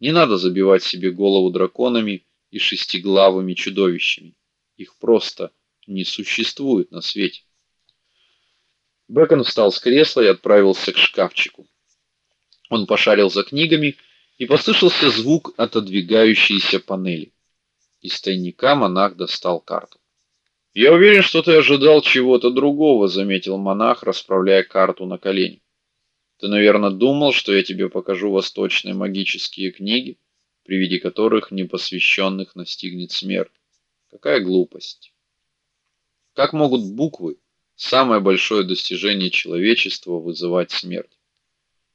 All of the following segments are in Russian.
Не надо забивать себе голову драконами и шестиглавыми чудовищами. Их просто не существует на свете. Бэкон встал с кресла и отправился к шкафчику. Он пошарил за книгами, и послышался звук отодвигающейся панели. Из тайника монах достал карту. Я уверен, что ты ожидал чего-то другого, заметил монах, расправляя карту на колени. Ты, наверное, думал, что я тебе покажу восточные магические книги, при виде которых непосвященных настигнет смерть. Какая глупость. Как могут буквы, самое большое достижение человечества, вызывать смерть?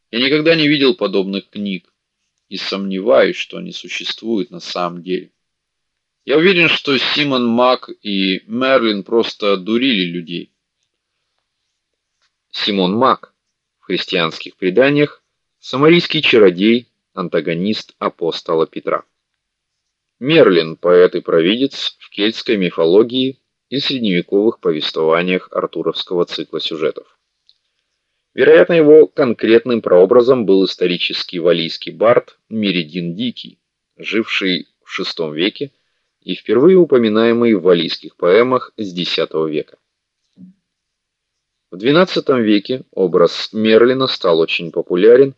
Я никогда не видел подобных книг и сомневаюсь, что они существуют на самом деле. Я уверен, что Симон Мак и Мерлин просто дурили людей. Симон Мак христианских преданиях самарийский чародей, антагонист апостола Петра. Мерлин поэт и провидец в кельтской мифологии и средневековых повествованиях артуровского цикла сюжетов. Вероятно, его конкретным прообразом был исторический валийский бард Меридин Дикий, живший в VI веке и впервые упоминаемый в валийских поэмах с X века. В XII веке образ Мерлина стал очень популярен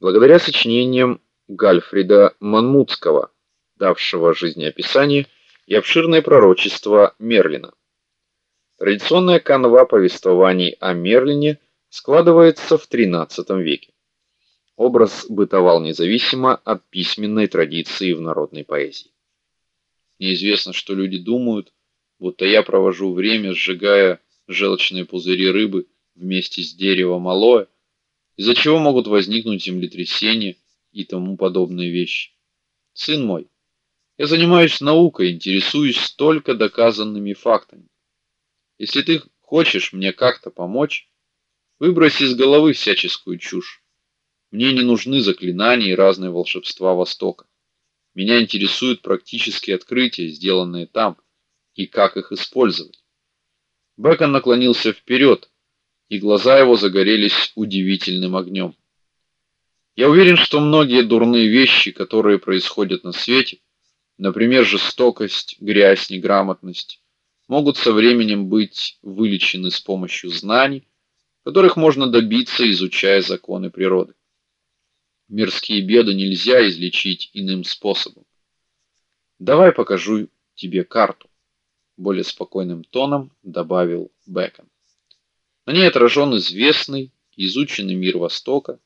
благодаря сочинениям Гальфрида Манмутского, давшего жизнеописание и обширное пророчество Мерлина. Традиционная канва повествований о Мерлине складывается в XIII веке. Образ бытовал независимо от письменной традиции в народной поэзии. Неизвестно, что люди думают, будто я провожу время, сжигая желчные пузыри рыбы вместе с деревом алоэ, из-за чего могут возникнуть землетрясения и тому подобные вещи. Сын мой, я занимаюсь наукой, интересуюсь только доказанными фактами. Если ты хочешь мне как-то помочь, выбрось из головы всяческую чушь. Мне не нужны заклинания и разные волшебства Востока. Меня интересуют практические открытия, сделанные там, и как их использовать. Бэкон наклонился вперед, и глаза его загорелись удивительным огнем. Я уверен, что многие дурные вещи, которые происходят на свете, например, жестокость, грязь, неграмотность, могут со временем быть вылечены с помощью знаний, которых можно добиться, изучая законы природы. Мирские беды нельзя излечить иным способом. Давай покажу тебе карту, более спокойным тоном добавил Бэкон. На ней отражен известный изученный мир Востока,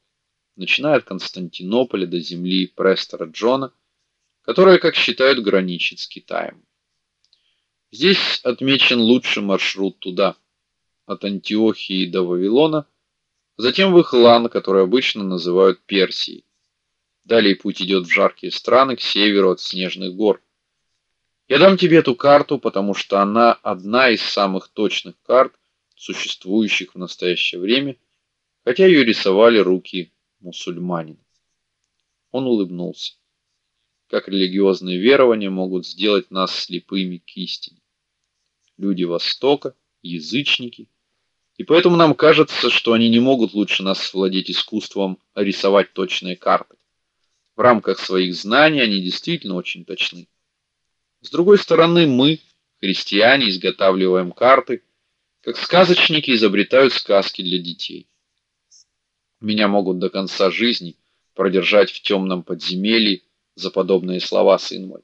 начиная от Константинополя до земли Престора Джона, которая, как считают, граничит с Китаем. Здесь отмечен лучший маршрут туда, от Антиохии до Вавилона Затем в их лан, который обычно называют Персией. Далее путь идет в жаркие страны к северу от снежных гор. Я дам тебе эту карту, потому что она одна из самых точных карт, существующих в настоящее время, хотя ее рисовали руки мусульманина. Он улыбнулся. Как религиозные верования могут сделать нас слепыми к истине? Люди Востока, язычники и поэтому нам кажется, что они не могут лучше нас владеть искусством рисовать точные карты. В рамках своих знаний они действительно очень точны. С другой стороны, мы, христиане, изготавливаем карты, как сказочники изобретают сказки для детей. Меня могут до конца жизни продержать в темном подземелье за подобные слова, сын мой.